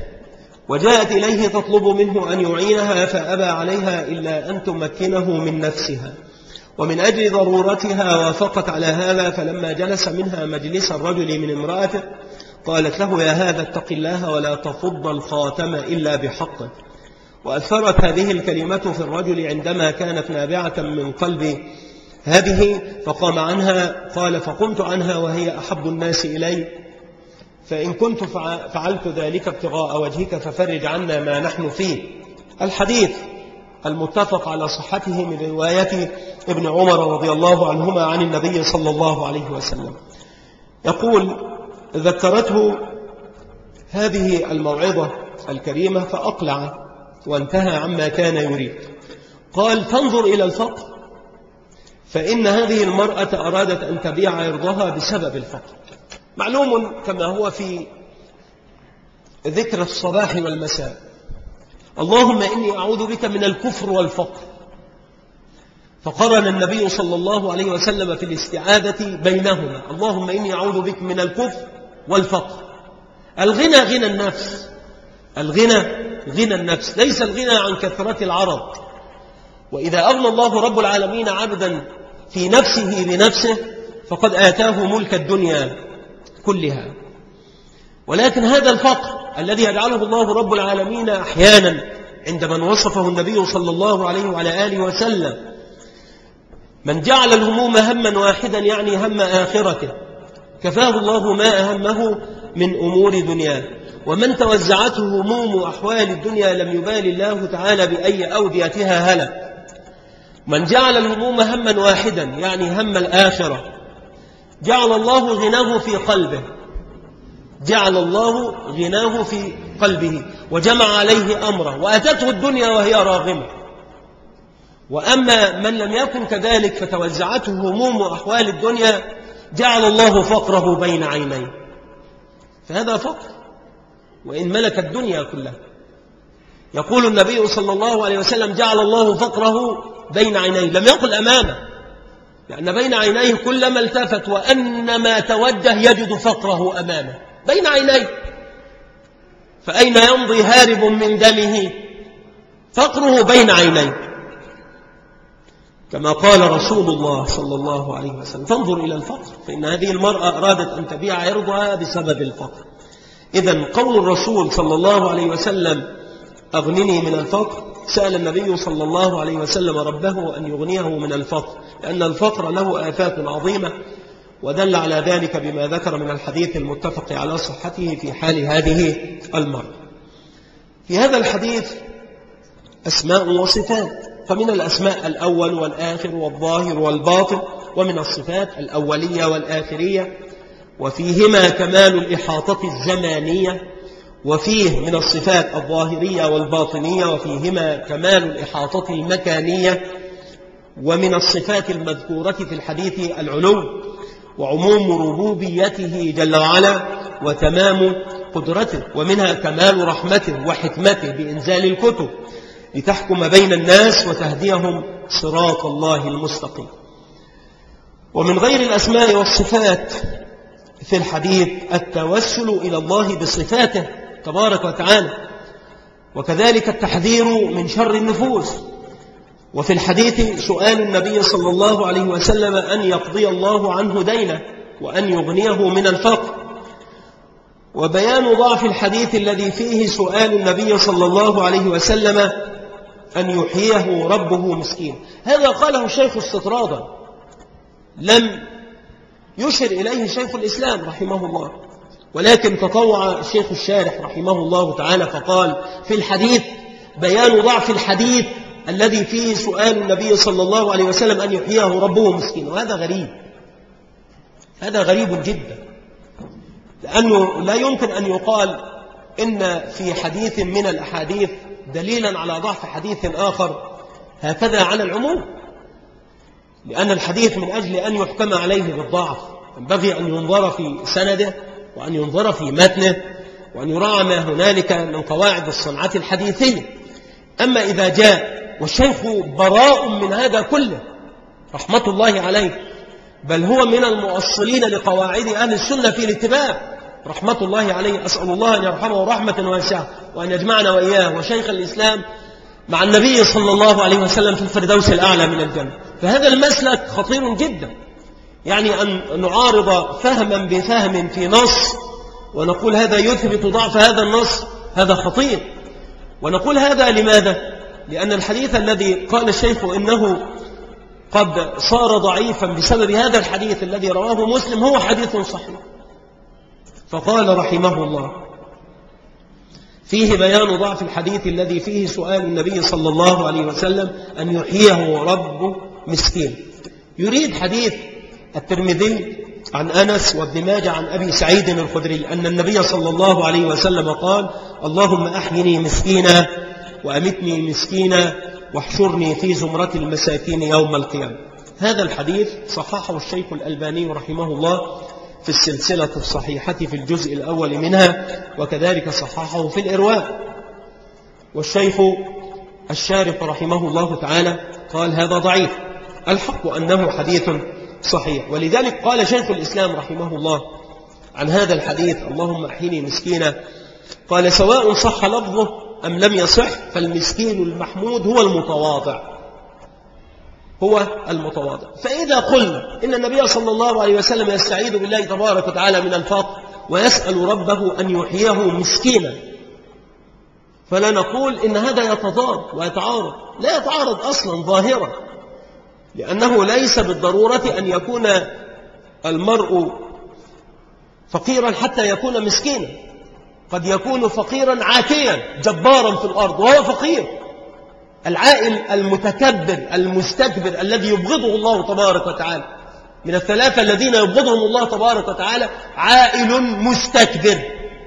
B: وجاءت إليه تطلب منه أن يعينها فأبى عليها إلا أن تمكنه من نفسها. ومن أجل ضرورتها وافقت على هذا فلما جلس منها مجلس الرجل من امرأته قالت له يا هذا اتق الله ولا تفض الخاتم إلا بحقه وأثرت هذه الكلمة في الرجل عندما كانت نابعة من قلب هذه فقام عنها قال فقمت عنها وهي أحب الناس إلي. فإن كنت فعلت ذلك ابتغاء وجهك ففرج عنا ما نحن فيه. الحديث المتفق على صحته من رواية ابن عمر رضي الله عنهما عن النبي صلى الله عليه وسلم. يقول ذكرته هذه الموعظة الكريمة فأقلع وانتهى عما كان يريد. قال فانظر إلى الفقر. فإن هذه المرأة أرادت أن تبيع عرضها بسبب الفقر. معلوم كما هو في ذكر الصباح والمساء. اللهم إني أعوذ بك من الكفر والفقر. فقرن النبي صلى الله عليه وسلم في الاستعاذة بينهما. اللهم إني أعوذ بك من الكفر والفقر. الغنى غنى النفس. الغنى غنى النفس ليس الغنى عن كثرة العرض. وإذا أغنى الله رب العالمين عبدا في نفسه بنفسه فقد آتاه ملك الدنيا كلها. ولكن هذا الفقر الذي يجعله الله رب العالمين أحيانا عند من وصفه النبي صلى الله عليه وعلى آله وسلم من جعل الهموم هما واحدا يعني هم آخرته كفاه الله ما أهمه من أمور دنياه. ومن توزعته هموم أحوال الدنيا لم يبال الله تعالى بأي أوديتها هلك من جعل الهموم هما واحدا يعني هم الآخرة. جعل الله غناه في قلبه. جعل الله غناه في قلبه. وجمع عليه أمره. وأتته الدنيا وهي راغمة. وأما من لم يكن كذلك فتوزعته هموم أحوال الدنيا جعل الله فقره بين عينيه. فهذا فقر. وإن ملك الدنيا كلها. يقول النبي صلى الله عليه وسلم جعل الله فقره بين عينيه. لم يقل أمامه. لأن بين عينيه كلما التفت وأنما توجه يجد فقره أمامه. بين عينيه. فأين يمضي هارب من دمه؟ فقره بين عينيه. كما قال رسول الله صلى الله عليه وسلم فانظر إلى الفقر فإن هذه المرأة أرادت أن تبيع عرضها بسبب الفقر. إذا قول الرسول صلى الله عليه وسلم أغنني من الفقر. سأل النبي صلى الله عليه وسلم ربه أن يغنيه من الفقر لأن الفقر له آفات عظيمة ودل على ذلك بما ذكر من الحديث المتفق على صحته في حال هذه المرة. في هذا الحديث أسماء وصفات فمن الأسماء الأول والآخر والظاهر والباطن ومن الصفات الأولية والآخرية وفيهما كمال الإحاطة الزمانية وفيه من الصفات الظاهرية والباطنية وفيهما كمال الإحاطة المكانية ومن الصفات المذكورة في الحديث العلو وعموم ربوبيته جل وعلا وتمام قدرته ومنها كمال رحمته وحكمته بإنزال الكتب لتحكم بين الناس وتهديهم صراط الله المستقيم. ومن غير الأسماء والصفات في الحديث التوسل إلى الله بصفاته تبارك وتعالى. وكذلك التحذير من شر النفوس. وفي الحديث سؤال النبي صلى الله عليه وسلم أن يقضي الله عنه دينه وأن يغنيه من الفقر. وبيان ضعف الحديث الذي فيه سؤال النبي صلى الله عليه وسلم أن يحييه ربه مسكين. هذا قاله الشيخ استطرادا لم يشر إليه شيخ الإسلام رحمه الله. ولكن تطوع الشيخ الشارح رحمه الله تعالى فقال في الحديث بيان ضعف الحديث الذي فيه سؤال النبي صلى الله عليه وسلم أن يحييه ربه مسكين. وهذا غريب. هذا غريب جدا. لأنه لا يمكن أن يقال إن في حديث من الأحاديث دليلا على ضعف حديث آخر هكذا على العموم. لأن الحديث من أجل أن يحكم عليه بالضعف. ينبغي أن ينظر في سنده وأن ينظر في متنه وأن يراعى ما هنالك من قواعد الصنعة الحديثية. أما إذا جاء والشيخ براء من هذا كله رحمة الله عليه بل هو من المؤصلين لقواعد أهل السنة في الاتباع رحمة الله عليه أسأل الله أن يرحمه رحمة واسعة وأن يجمعنا وإياه. وشيخ الإسلام مع النبي صلى الله عليه وسلم في الفردوس الأعلى من الجنة فهذا المسلك خطير جدا. يعني أن نعارض فهما بفهم في نص ونقول هذا يثبت ضعف هذا النص هذا خطير. ونقول هذا لماذا؟ لأن الحديث الذي قال الشيخ إنه قد صار ضعيفا بسبب هذا الحديث الذي رواه مسلم هو حديث صحيح. فقال رحمه الله فيه بيان ضعف الحديث الذي فيه سؤال النبي صلى الله عليه وسلم أن يحييه رب مسكين. يريد حديث الترمذي عن أنس وابن ماجه عن أبي سعيد الخدري أن النبي صلى الله عليه وسلم قال اللهم أحيني مسكينا وأمتني مسكينا واحشرني في زمرة المساكين يوم القيامة. هذا الحديث صححه الشيخ الألباني رحمه الله في السلسلة الصحيحة في الجزء الأول منها وكذلك صححه في الإرواء. والشيخ الشارف رحمه الله تعالى قال هذا ضعيف. الحق أنه حديث صحيح. ولذلك قال شيخ الإسلام رحمه الله عن هذا الحديث اللهم أحيني مسكينا. قال سواء صح لفظه أم لم يصح فالمسكين المحمود هو المتواضع. هو المتواضع. فإذا قلنا إن النبي صلى الله عليه وسلم يستعيذ بالله تبارك وتعالى من الفقر ويسأل ربه أن يحييه مسكينا فلا نقول إن هذا يتضاد ويتعارض. لا يتعارض أصلا ظاهرة لأنه ليس بالضرورة أن يكون المرء فقيرا حتى يكون مسكينا. قد يكون فقيرا عاتيا جبارا في الأرض وهو فقير. العائل المتكبر المستكبر الذي يبغضه الله تبارك وتعالى. من الثلاثة الذين يبغضهم الله تبارك وتعالى عائل مستكبر.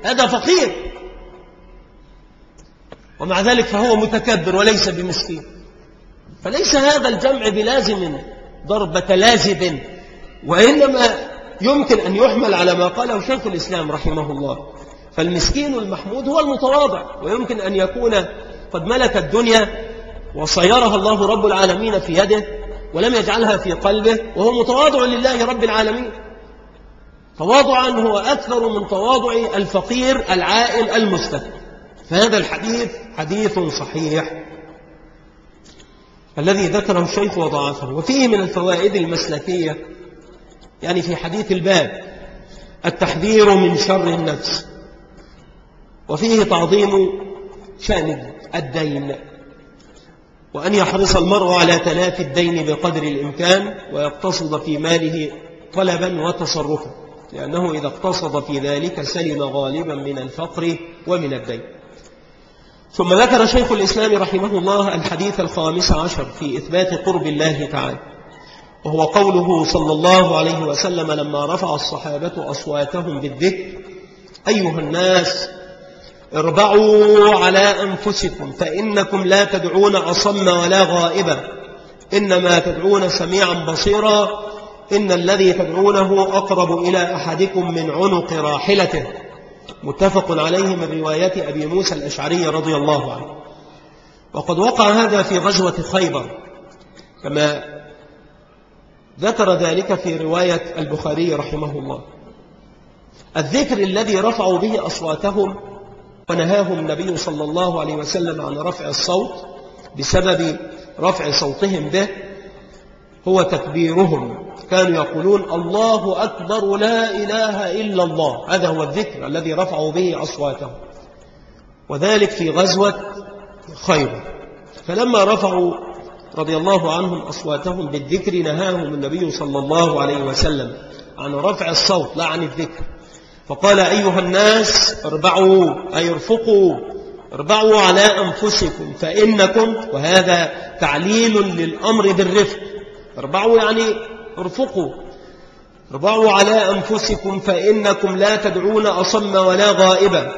B: هذا فقير. ومع ذلك فهو متكبر وليس بمسكين. فليس هذا الجمع بلازم ضربة لازم وإنما يمكن أن يحمل على ما قاله شيخ الإسلام رحمه الله. فالمسكين المحمود هو المتواضع ويمكن أن يكون قد ملك الدنيا وصيرها الله رب العالمين في يده ولم يجعلها في قلبه وهو متواضع لله رب العالمين. تواضعا هو أكثر من تواضع الفقير العائل المستكبر فهذا الحديث حديث صحيح. الذي ذكره الشيخ وضعفه. وفيه من الفوائد المسلكية يعني في حديث الباب التحذير من شر النفس. وفيه تعظيم شأن الدين. وأن يحرص المرء على تلافي الدين بقدر الإمكان ويقتصد في ماله طلبا وتصرفا لأنه إذا اقتصد في ذلك سلم غالبا من الفقر ومن الدين. ثم ذكر شيخ الإسلام رحمه الله الحديث الخامس عشر في إثبات قرب الله تعالى وهو قوله صلى الله عليه وسلم لما رفع الصحابة أصواتهم بالذكر أيها الناس اربعوا على أنفسكم فإنكم لا تدعون أصم ولا غائبا إنما تدعون سميعا بصيرا إن الذي تدعونه أقرب إلى أحدكم من عنق راحلته متفق عليه من روايات أبي موسى الأشعري رضي الله عنه وقد وقع هذا في غزوة خيبر كما ذكر ذلك في رواية البخاري رحمه الله الذكر الذي رفعوا به أصواتهم ونهاهم النبي صلى الله عليه وسلم عن رفع الصوت بسبب رفع صوتهم به هو تكبيرهم. كانوا يقولون الله أكبر لا إله إلا الله. هذا هو الذكر الذي رفعوا به أصواتهم. وذلك في غزوة خير فلما رفعوا رضي الله عنهم أصواتهم بالذكر نهاهم النبي صلى الله عليه وسلم عن رفع الصوت لا عن الذكر. فقال أيها الناس اربعوا أي ارفقوا اربعوا على أنفسكم فإنكم وهذا تعليل للأمر بالرفق. اربعوا يعني ارفقوا. اربعوا على أنفسكم فإنكم لا تدعون أصم ولا غائبا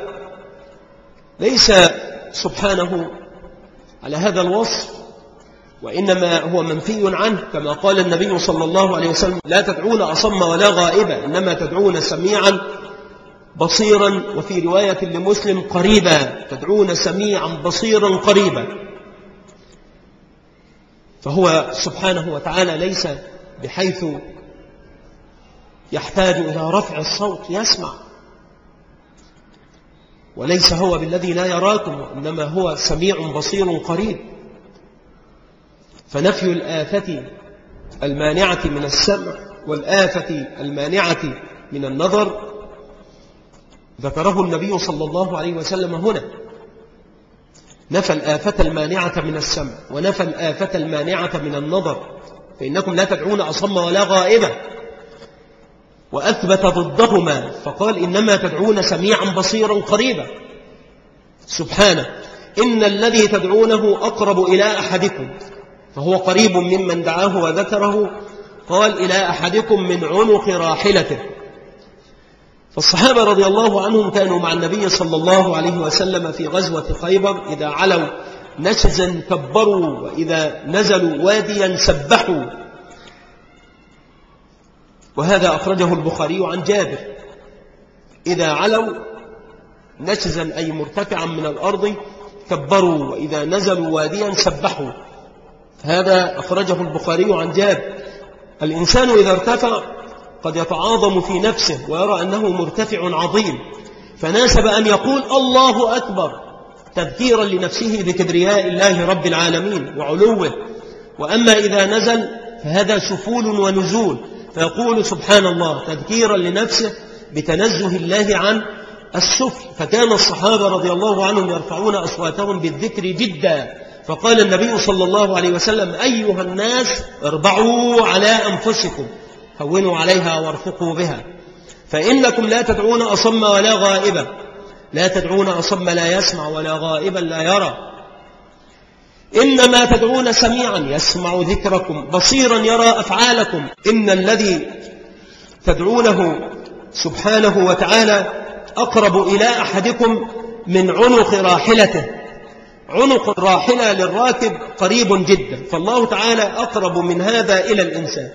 B: ليس سبحانه على هذا الوصف وإنما هو منفي عنه كما قال النبي صلى الله عليه وسلم لا تدعون أصم ولا غائبا إنما تدعون سميعا بصيرا وفي رواية لمسلم قريبا تدعون سميعا بصيرا قريبا. فهو سبحانه وتعالى ليس بحيث يحتاج إلى رفع الصوت يسمع. وليس هو بالذي لا يراكم إنما هو سميع بصير قريب. فنفي الآفة المانعة من السمع والآفة المانعة من النظر ذكره النبي صلى الله عليه وسلم هنا. نفى الآفة المانعة من السمع ونفى الآفة المانعة من النظر فإنكم لا تدعون أصم ولا غائبة. وأثبت ضدهما فقال إنما تدعون سميعا بصيرا قريبا. سبحانه إن الذي تدعونه أقرب إلى أحدكم فهو قريب ممن دعاه وذكره قال إلى أحدكم من عنق راحلته. فالصحابة رضي الله عنهم كانوا مع النبي صلى الله عليه وسلم في غزوة خيبر إذا علوا نشزا كبروا وإذا نزلوا واديا سبحوا. وهذا أخرجه البخاري عن جابر. إذا علوا نشزا أي مرتفعا من الأرض كبروا وإذا نزلوا واديا سبحوا. هذا أخرجه البخاري عن جابر. الإنسان إذا ارتفع قد يتعاظم في نفسه ويرى أنه مرتفع عظيم فناسب أن يقول الله أكبر تذكيرا لنفسه بكبرياء الله رب العالمين وعلوه. وأما إذا نزل فهذا سفول ونزول فيقول سبحان الله تذكيرا لنفسه بتنزه الله عن السفل. فكان الصحابة رضي الله عنهم يرفعون أصواتهم بالذكر جدا. فقال النبي صلى الله عليه وسلم أيها الناس اربعوا على أنفسكم. هونوا عليها وارفقوا بها. فإنكم لا تدعون أصم ولا غائبا لا تدعون أصم لا يسمع ولا غائبا لا يرى. إنما تدعون سميعا يسمع ذكركم بصيرا يرى أفعالكم. إن الذي تدعونه سبحانه وتعالى أقرب إلى أحدكم من عنق راحلته. عنق الراحلة للراكب قريب جدا. فالله تعالى أقرب من هذا إلى الإنسان.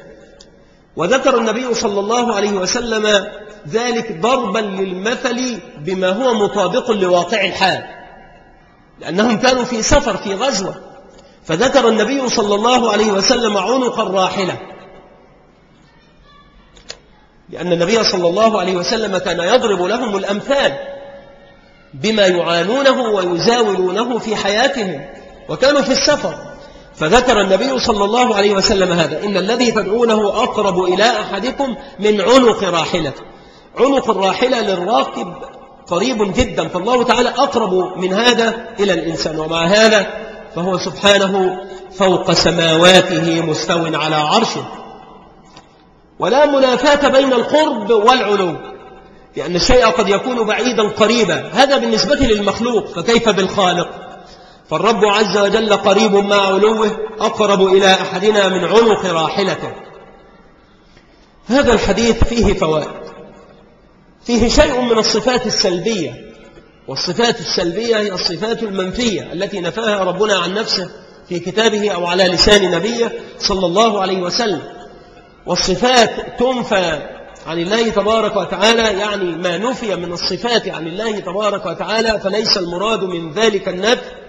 B: وذكر النبي صلى الله عليه وسلم ذلك ضربا للمثل بما هو مطابق لواقع الحال لأنهم كانوا في سفر في غزوة. فذكر النبي صلى الله عليه وسلم عنق الراحلة لأن النبي صلى الله عليه وسلم كان يضرب لهم الأمثال بما يعانونه ويزاولونه في حياتهم وكانوا في السفر. فذكر النبي صلى الله عليه وسلم هذا. إن الذي تدعونه أقرب إلى أحدكم من عنق راحلة. عنق الراحلة للراكب قريب جدا. فالله تعالى أقرب من هذا إلى الإنسان. ومع هذا فهو سبحانه فوق سماواته مستو على عرشه. ولا منافاة بين القرب والعلو لأن الشيء قد يكون بعيدا قريبا. هذا بالنسبة للمخلوق فكيف بالخالق؟ فالرب عز وجل قريب مع علوه أقرب إلى أحدنا من عنق راحلته. هذا الحديث فيه فوائد. فيه شيء من الصفات السلبية. والصفات السلبية هي الصفات المنفية التي نفاها ربنا عن نفسه في كتابه أو على لسان نبيه صلى الله عليه وسلم. والصفات تنفى عن الله تبارك وتعالى يعني ما نفي من الصفات عن الله تبارك وتعالى فليس المراد من ذلك النفي.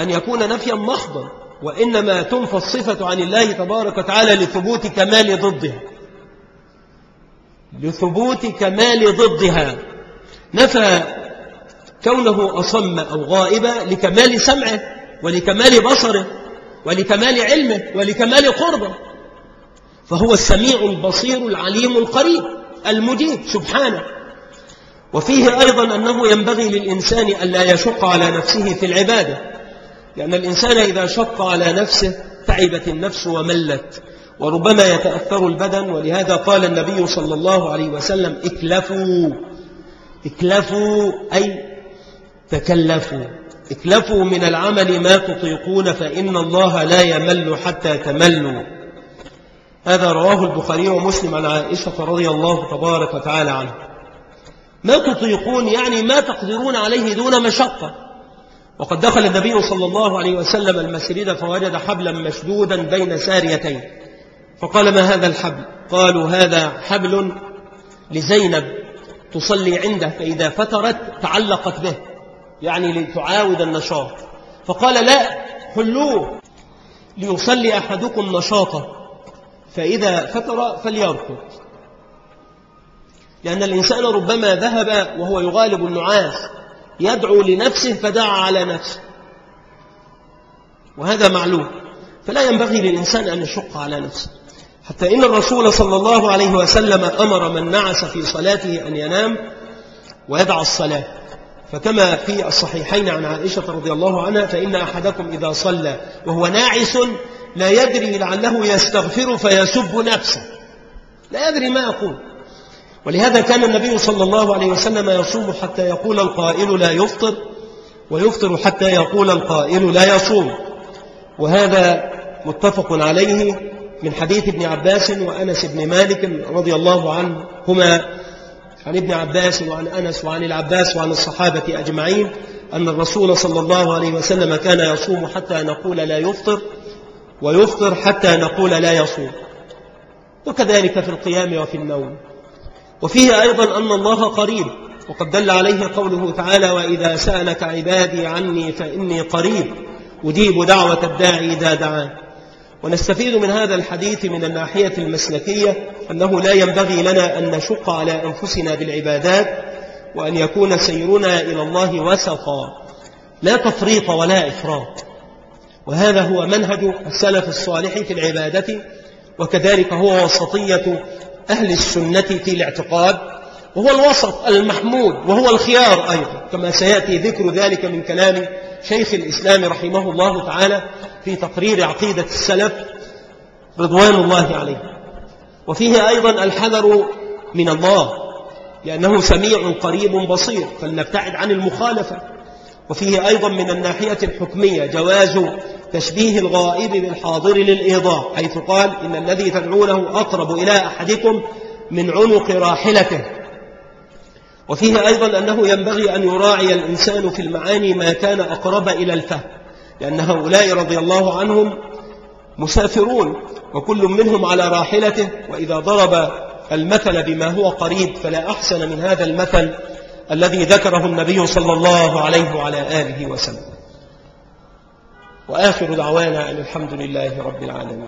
B: أن يكون نفيا محضا وإنما تنفى الصفة عن الله تبارك وتعالى لثبوت كمال ضدها. لثبوت كمال ضدها. نفى كونه أصم أو غائبا لكمال سمعه ولكمال بصره ولكمال علمه ولكمال قربه. فهو السميع البصير العليم القريب المجيب سبحانه. وفيه أيضا أنه ينبغي للإنسان أن لا يشق على نفسه في العبادة. لأن الإنسان إذا شق على نفسه تعبت النفس وملت وربما يتأثر البدن ولهذا قال النبي صلى الله عليه وسلم اكلفوا اكلفوا أي تكلفوا اكلفوا من العمل ما تطيقون فإن الله لا يمل حتى تملوا. هذا رواه البخاري ومسلم عن عائشة رضي الله تبارك وتعالى عنه ما تطيقون يعني ما تقدرون عليه دون مشقة. وقد دخل النبي صلى الله عليه وسلم المسجد فوجد حبلا مشدودا بين ساريتين. فقال ما هذا الحبل؟ قالوا هذا حبل لزينب تصلي عنده فإذا فترت تعلقت به يعني لتعاود النشاط. فقال لا حلوة ليصلي أحدكم نشاطه فإذا فتر فليركض. لأن الإنسان ربما ذهب وهو يغالب النعاس يدعو لنفسه فدعا على نفسه وهذا معلوم. فلا ينبغي للإنسان أن يشق على نفسه. حتى إن الرسول صلى الله عليه وسلم أمر من نعس في صلاته أن ينام ويدع الصلاة. فكما في الصحيحين عن عائشة رضي الله عنها فإن أحدكم إذا صلى وهو ناعس لا يدري لعله يستغفر فيسب نفسه. لا يدري ما يقول ولهذا كان النبي صلى الله عليه وسلم يصوم حتى يقول القائل لا يفطر ويفطر حتى يقول القائل لا يصوم. وهذا متفق عليه من حديث ابن عباس وأنس بن مالك رضي الله عنهما عن ابن عباس وعن أنس وعن العباس وعن الصحابة أجمعين أن الرسول صلى الله عليه وسلم كان يصوم حتى نقول لا يفطر ويفطر حتى نقول لا يصوم. وكذلك في القيام وفي النوم. وفيه أيضا أن الله قريب وقد دل عليه قوله تعالى وإذا سألك عبادي عني فإني قريب أجيب دعوة الداعي إذا دعان. ونستفيد من هذا الحديث من الناحية المسلكية أنه لا ينبغي لنا أن نشق على أنفسنا بالعبادات وأن يكون سيرنا إلى الله وسطا لا تفريط ولا إفراط. وهذا هو منهج السلف الصالح في العبادة وكذلك هو وسطية أهل السنة في الاعتقاد وهو الوسط المحمود وهو الخيار أيضا. كما سيأتي ذكر ذلك من كلام شيخ الإسلام رحمه الله تعالى في تقرير عقيدة السلف رضوان الله عليه. وفيه أيضا الحذر من الله لأنه سميع قريب بصير. فلنبتعد عن المخالفة. وفيه أيضا من الناحية الحكمية جواز تشبيه الغائب بالحاضر للإيضاح حيث قال إن الذي تدعونه أقرب إلى أحدكم من عنق راحلته. وفيه أيضا أنه ينبغي أن يراعي الإنسان في المعاني ما كان أقرب إلى الفهم لأن هؤلاء رضي الله عنهم مسافرون وكل منهم على راحلته وإذا ضرب المثل بما هو قريب فلا أحسن من هذا المثل. الذي ذكره النبي صلى الله عليه وعلى آله وسلم. وآخر دعوانا أن الحمد لله رب العالمين.